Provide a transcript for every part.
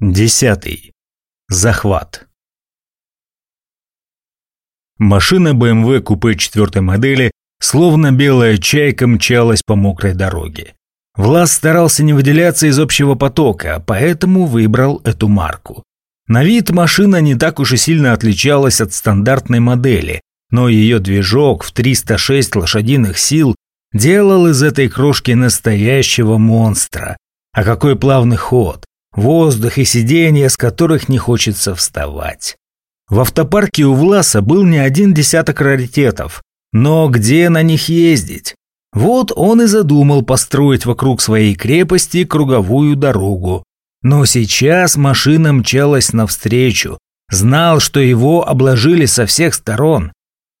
Десятый. Захват. Машина BMW купе четвертой модели, словно белая чайка, мчалась по мокрой дороге. Влас старался не выделяться из общего потока, поэтому выбрал эту марку. На вид машина не так уж и сильно отличалась от стандартной модели, но ее движок в 306 лошадиных сил делал из этой крошки настоящего монстра. А какой плавный ход! Воздух и сиденья, с которых не хочется вставать. В автопарке у Власа был не один десяток раритетов, но где на них ездить? Вот он и задумал построить вокруг своей крепости круговую дорогу. Но сейчас машина мчалась навстречу, знал, что его обложили со всех сторон.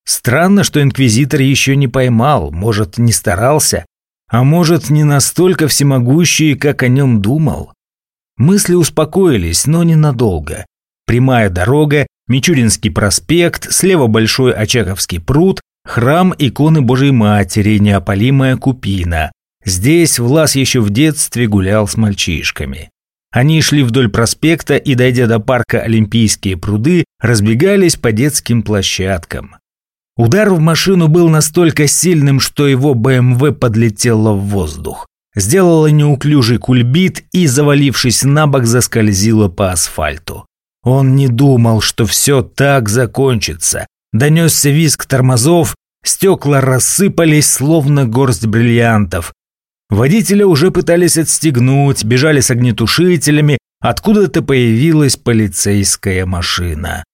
Странно, что инквизитор еще не поймал, может, не старался, а может, не настолько всемогущий, как о нем думал. Мысли успокоились, но ненадолго. Прямая дорога, Мичуринский проспект, слева Большой Очаковский пруд, храм иконы Божьей Матери, неопалимая купина. Здесь Влас еще в детстве гулял с мальчишками. Они шли вдоль проспекта и, дойдя до парка Олимпийские пруды, разбегались по детским площадкам. Удар в машину был настолько сильным, что его БМВ подлетело в воздух сделала неуклюжий кульбит и, завалившись на бок, заскользила по асфальту. Он не думал, что все так закончится. Донесся визг тормозов, стекла рассыпались, словно горсть бриллиантов. Водителя уже пытались отстегнуть, бежали с огнетушителями, откуда-то появилась полицейская машина.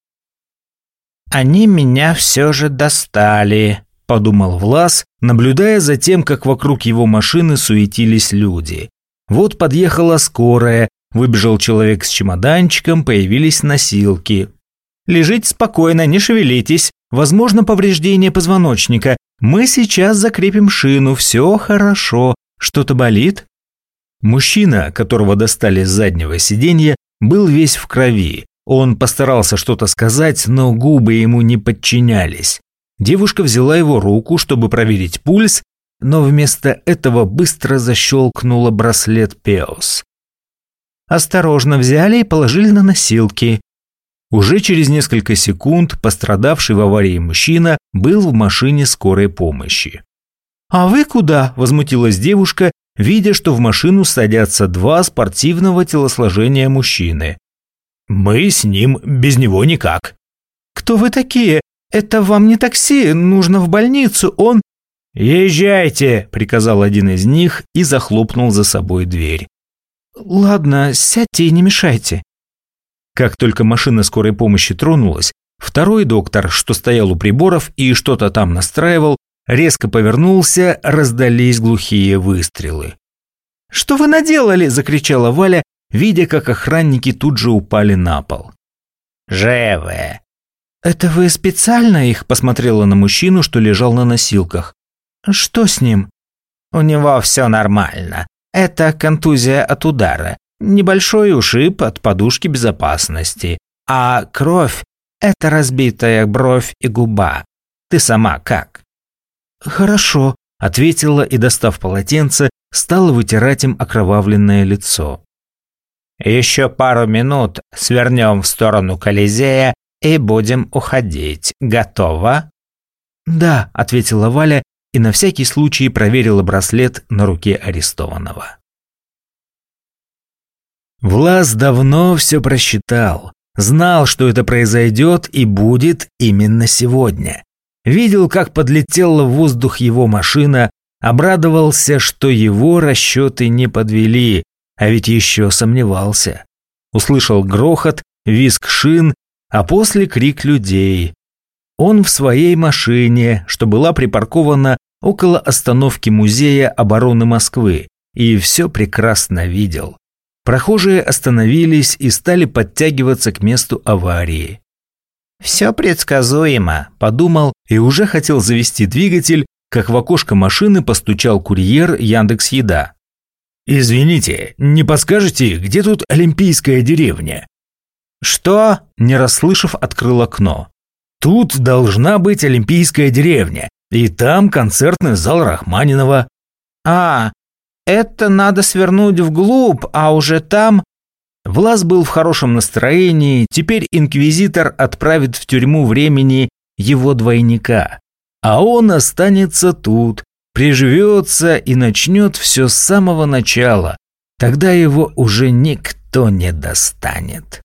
«Они меня все же достали», – подумал Влас, наблюдая за тем, как вокруг его машины суетились люди. Вот подъехала скорая, выбежал человек с чемоданчиком, появились носилки. «Лежите спокойно, не шевелитесь. Возможно, повреждение позвоночника. Мы сейчас закрепим шину, все хорошо. Что-то болит?» Мужчина, которого достали с заднего сиденья, был весь в крови. Он постарался что-то сказать, но губы ему не подчинялись. Девушка взяла его руку, чтобы проверить пульс, но вместо этого быстро защелкнула браслет Пеос. Осторожно взяли и положили на носилки. Уже через несколько секунд пострадавший в аварии мужчина был в машине скорой помощи. «А вы куда?» – возмутилась девушка, видя, что в машину садятся два спортивного телосложения мужчины. «Мы с ним, без него никак». «Кто вы такие? «Это вам не такси, нужно в больницу, он...» «Езжайте!» – приказал один из них и захлопнул за собой дверь. «Ладно, сядьте и не мешайте». Как только машина скорой помощи тронулась, второй доктор, что стоял у приборов и что-то там настраивал, резко повернулся, раздались глухие выстрелы. «Что вы наделали?» – закричала Валя, видя, как охранники тут же упали на пол. «Живы!» «Это вы специально их?» – посмотрела на мужчину, что лежал на носилках. «Что с ним?» «У него все нормально. Это контузия от удара. Небольшой ушиб от подушки безопасности. А кровь – это разбитая бровь и губа. Ты сама как?» «Хорошо», – ответила и, достав полотенце, стала вытирать им окровавленное лицо. «Еще пару минут свернем в сторону Колизея и будем уходить. Готово?» «Да», – ответила Валя и на всякий случай проверила браслет на руке арестованного. Влас давно все просчитал. Знал, что это произойдет и будет именно сегодня. Видел, как подлетела в воздух его машина, обрадовался, что его расчеты не подвели, а ведь еще сомневался. Услышал грохот, визг шин а после крик людей. Он в своей машине, что была припаркована около остановки Музея обороны Москвы, и все прекрасно видел. Прохожие остановились и стали подтягиваться к месту аварии. «Все предсказуемо», – подумал и уже хотел завести двигатель, как в окошко машины постучал курьер Яндекс Еда. «Извините, не подскажете, где тут Олимпийская деревня?» «Что?» – не расслышав, открыл окно. «Тут должна быть Олимпийская деревня, и там концертный зал Рахманинова». «А, это надо свернуть вглубь, а уже там...» Влас был в хорошем настроении, теперь инквизитор отправит в тюрьму времени его двойника, а он останется тут, приживется и начнет все с самого начала. Тогда его уже никто не достанет.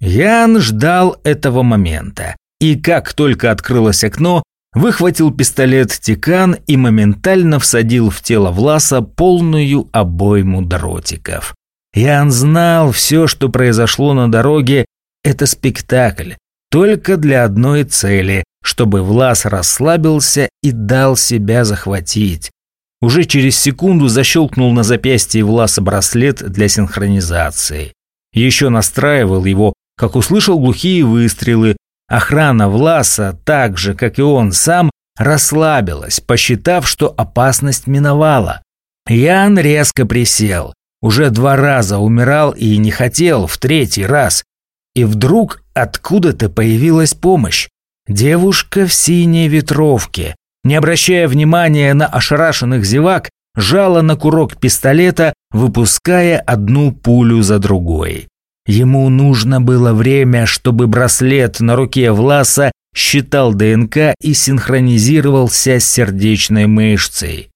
Ян ждал этого момента, и как только открылось окно, выхватил пистолет Тикан и моментально всадил в тело Власа полную обойму дротиков. Ян знал, все, что произошло на дороге, это спектакль, только для одной цели, чтобы Влас расслабился и дал себя захватить. Уже через секунду защелкнул на запястье Власа браслет для синхронизации. Еще настраивал его, как услышал глухие выстрелы. Охрана Власа, так же, как и он сам, расслабилась, посчитав, что опасность миновала. Ян резко присел. Уже два раза умирал и не хотел в третий раз. И вдруг откуда-то появилась помощь. Девушка в синей ветровке, не обращая внимания на ошарашенных зевак, жала на курок пистолета, выпуская одну пулю за другой. Ему нужно было время, чтобы браслет на руке Власа считал ДНК и синхронизировался с сердечной мышцей.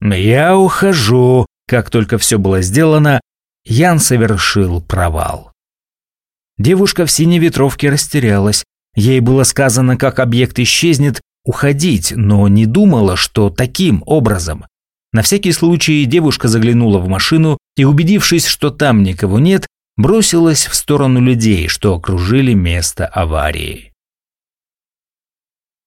«Я ухожу», как только все было сделано, Ян совершил провал. Девушка в синей ветровке растерялась. Ей было сказано, как объект исчезнет, уходить, но не думала, что таким образом. На всякий случай девушка заглянула в машину и, убедившись, что там никого нет, бросилась в сторону людей, что окружили место аварии.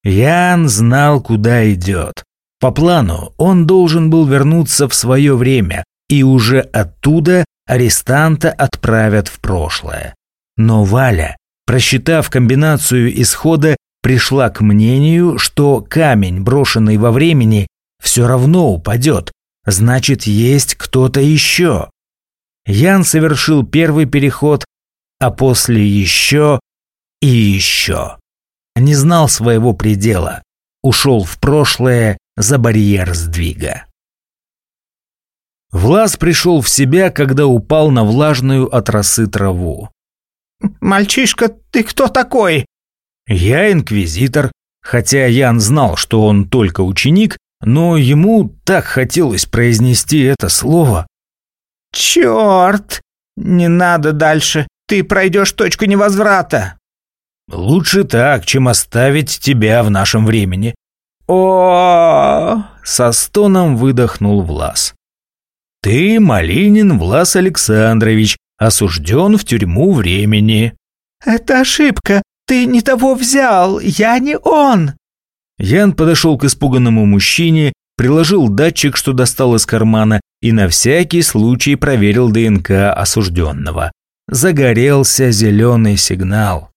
Ян знал, куда идет. По плану он должен был вернуться в свое время, и уже оттуда арестанта отправят в прошлое. Но Валя, просчитав комбинацию исхода, пришла к мнению, что камень, брошенный во времени, все равно упадет, значит, есть кто-то еще. Ян совершил первый переход, а после еще и еще. Не знал своего предела, ушел в прошлое за барьер сдвига. Влас пришел в себя, когда упал на влажную от росы траву. «Мальчишка, ты кто такой?» «Я инквизитор», хотя Ян знал, что он только ученик, но ему так хотелось произнести это слово. «Черт! Не надо дальше, ты пройдешь точку невозврата!» «Лучше так, чем оставить тебя в нашем времени». О, со стоном выдохнул Влас. «Ты, Малинин Влас Александрович, осужден в тюрьму времени». «Это ошибка. Ты не того взял. Я не он». Ян подошел к испуганному мужчине, приложил датчик, что достал из кармана, и на всякий случай проверил ДНК осужденного. Загорелся зеленый сигнал.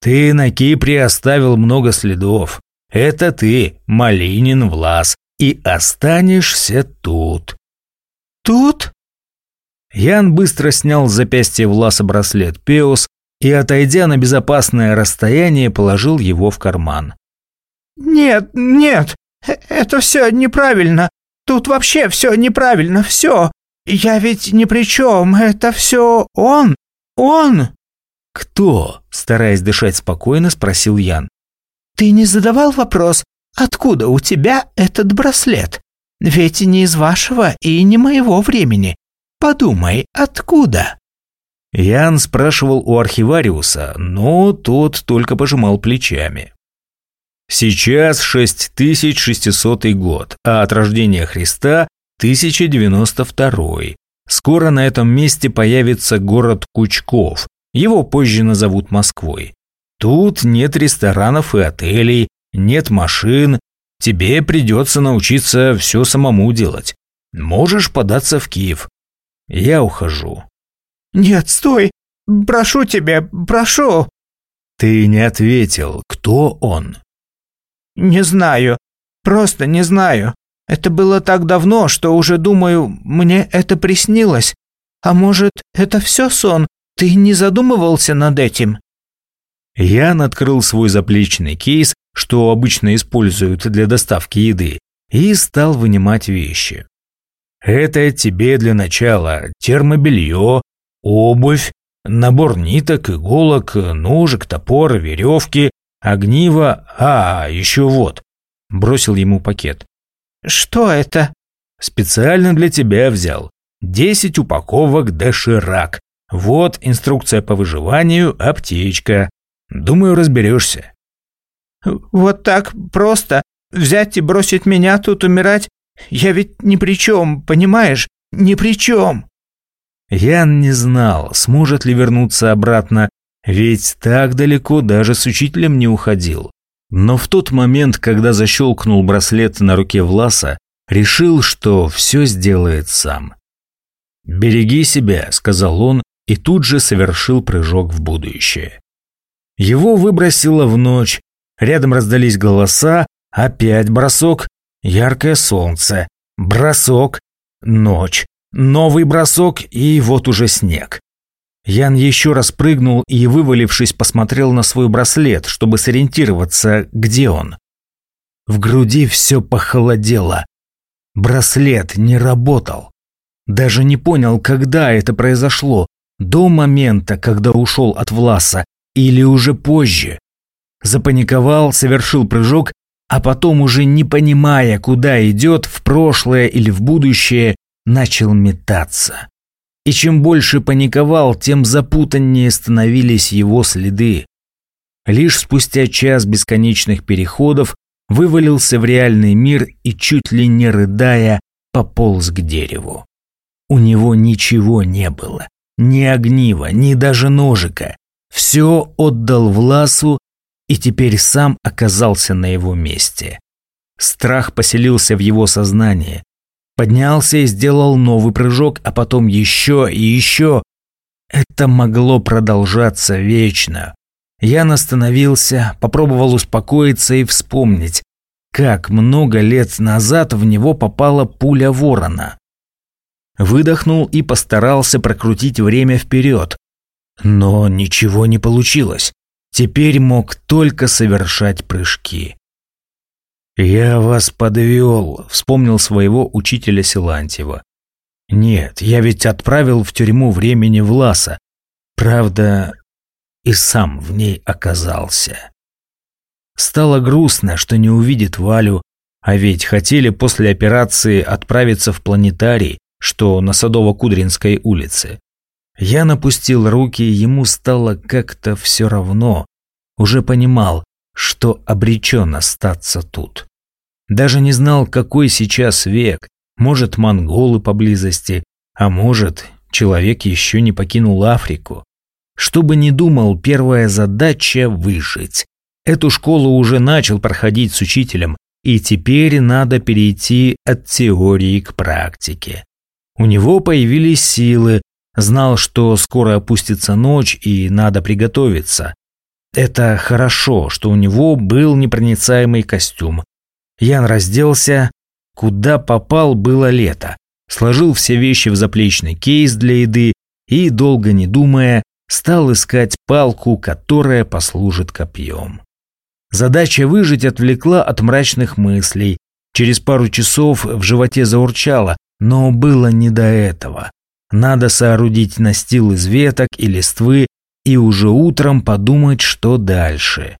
«Ты на Кипре оставил много следов. Это ты, Малинин Влас, и останешься тут». «Тут?» Ян быстро снял с запястья Власа браслет Пеос и, отойдя на безопасное расстояние, положил его в карман. «Нет, нет, э, это все неправильно. Тут вообще все неправильно, все. Я ведь ни при чем, это все он, он». «Кто?» – стараясь дышать спокойно, спросил Ян. «Ты не задавал вопрос, откуда у тебя этот браслет? Ведь не из вашего и не моего времени. Подумай, откуда?» Ян спрашивал у архивариуса, но тот только пожимал плечами. Сейчас 6600 год, а от рождения Христа 1092. Скоро на этом месте появится город Кучков. Его позже назовут Москвой. Тут нет ресторанов и отелей, нет машин. Тебе придется научиться все самому делать. Можешь податься в Киев. Я ухожу». «Нет, стой! Прошу тебя, прошу!» «Ты не ответил. Кто он?» «Не знаю. Просто не знаю. Это было так давно, что уже думаю, мне это приснилось. А может, это все сон? Ты не задумывался над этим?» Ян открыл свой заплечный кейс, что обычно используют для доставки еды, и стал вынимать вещи. Это тебе для начала термобелье, обувь, набор ниток, иголок, ножик, топор, веревки, огниво, а, еще вот. Бросил ему пакет. «Что это?» «Специально для тебя взял. Десять упаковок доширак. Вот инструкция по выживанию, аптечка. Думаю, разберешься». «Вот так просто? Взять и бросить меня тут умирать? Я ведь ни при чем, понимаешь? Ни при чем!» Ян не знал, сможет ли вернуться обратно, ведь так далеко даже с учителем не уходил. Но в тот момент, когда защелкнул браслет на руке Власа, решил, что все сделает сам. «Береги себя», — сказал он, и тут же совершил прыжок в будущее. Его выбросило в ночь, рядом раздались голоса, опять бросок, яркое солнце, бросок, ночь, новый бросок и вот уже снег. Ян еще раз прыгнул и, вывалившись, посмотрел на свой браслет, чтобы сориентироваться, где он. В груди все похолодело. Браслет не работал. Даже не понял, когда это произошло, до момента, когда ушел от Власа, или уже позже. Запаниковал, совершил прыжок, а потом, уже не понимая, куда идет, в прошлое или в будущее, начал метаться. И чем больше паниковал, тем запутаннее становились его следы. Лишь спустя час бесконечных переходов вывалился в реальный мир и, чуть ли не рыдая, пополз к дереву. У него ничего не было. Ни огнива, ни даже ножика. Все отдал Власу и теперь сам оказался на его месте. Страх поселился в его сознании, Поднялся и сделал новый прыжок, а потом еще и еще. Это могло продолжаться вечно. Ян остановился, попробовал успокоиться и вспомнить, как много лет назад в него попала пуля ворона. Выдохнул и постарался прокрутить время вперед. Но ничего не получилось. Теперь мог только совершать прыжки. «Я вас подвел», — вспомнил своего учителя Силантьева. «Нет, я ведь отправил в тюрьму времени Власа. Правда, и сам в ней оказался». Стало грустно, что не увидит Валю, а ведь хотели после операции отправиться в планетарий, что на Садово-Кудринской улице. Я напустил руки, ему стало как-то все равно. Уже понимал, что обречен остаться тут. Даже не знал, какой сейчас век. Может, монголы поблизости, а может, человек еще не покинул Африку. Что бы ни думал, первая задача – выжить. Эту школу уже начал проходить с учителем, и теперь надо перейти от теории к практике. У него появились силы, знал, что скоро опустится ночь и надо приготовиться. Это хорошо, что у него был непроницаемый костюм. Ян разделся, куда попал было лето, сложил все вещи в заплечный кейс для еды и, долго не думая, стал искать палку, которая послужит копьем. Задача выжить отвлекла от мрачных мыслей. Через пару часов в животе заурчало, но было не до этого. Надо соорудить настил из веток и листвы и уже утром подумать, что дальше.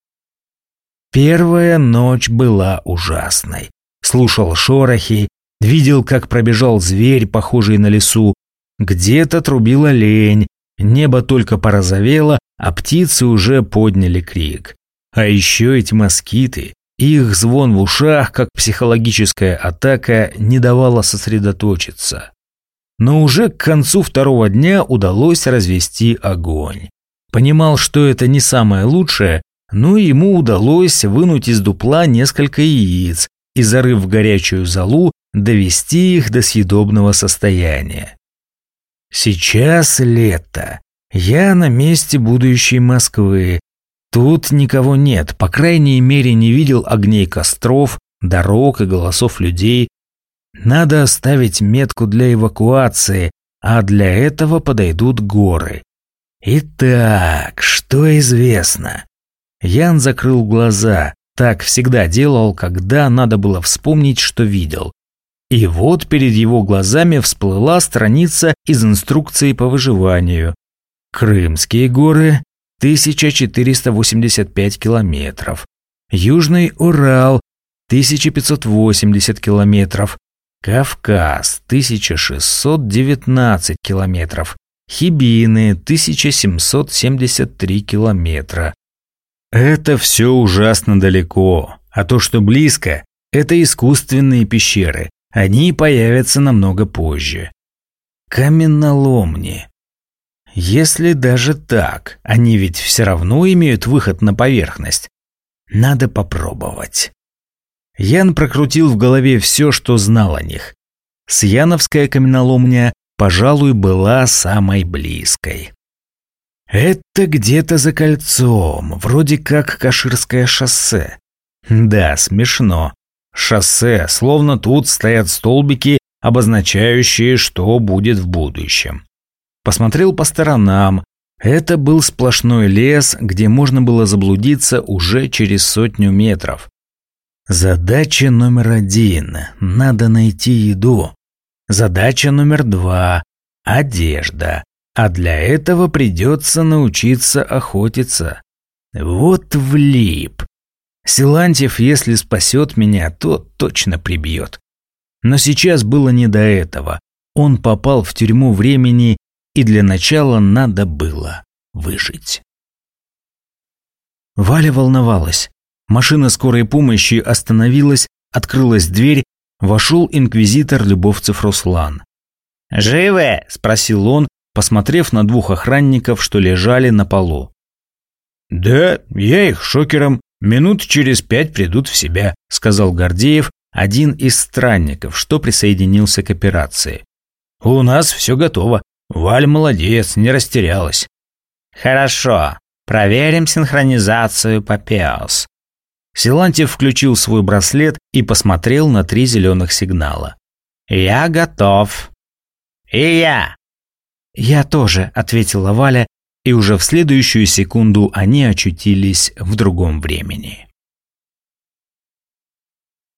Первая ночь была ужасной. Слушал шорохи, видел, как пробежал зверь, похожий на лесу. Где-то трубила лень, небо только порозовело, а птицы уже подняли крик. А еще эти москиты, их звон в ушах, как психологическая атака, не давала сосредоточиться. Но уже к концу второго дня удалось развести огонь. Понимал, что это не самое лучшее, но ему удалось вынуть из дупла несколько яиц и, зарыв в горячую золу, довести их до съедобного состояния. Сейчас лето. Я на месте будущей Москвы. Тут никого нет, по крайней мере не видел огней костров, дорог и голосов людей. Надо оставить метку для эвакуации, а для этого подойдут горы. Итак, что известно? Ян закрыл глаза, так всегда делал, когда надо было вспомнить, что видел. И вот перед его глазами всплыла страница из инструкции по выживанию. Крымские горы 1485 километров. Южный Урал 1580 километров. Кавказ 1619 километров. Хибины 1773 километра. Это все ужасно далеко, а то, что близко, это искусственные пещеры. Они появятся намного позже. Каменоломни. Если даже так, они ведь все равно имеют выход на поверхность. Надо попробовать. Ян прокрутил в голове все, что знал о них. Сьяновская каменоломня, пожалуй, была самой близкой. Это где-то за кольцом, вроде как Каширское шоссе. Да, смешно. Шоссе, словно тут стоят столбики, обозначающие, что будет в будущем. Посмотрел по сторонам. Это был сплошной лес, где можно было заблудиться уже через сотню метров. Задача номер один – надо найти еду. Задача номер два – одежда. А для этого придется научиться охотиться. Вот влип. Силантьев, если спасет меня, то точно прибьет. Но сейчас было не до этого. Он попал в тюрьму времени, и для начала надо было выжить. Валя волновалась. Машина скорой помощи остановилась, открылась дверь, вошел инквизитор Любовцев Руслан. «Живы?» – спросил он, посмотрев на двух охранников, что лежали на полу. «Да, я их шокером. Минут через пять придут в себя», – сказал Гордеев, один из странников, что присоединился к операции. «У нас все готово. Валь молодец, не растерялась». «Хорошо. Проверим синхронизацию по ПЕОС». Силантьев включил свой браслет и посмотрел на три зеленых сигнала. «Я готов». «И я». «Я тоже», — ответила Валя, и уже в следующую секунду они очутились в другом времени.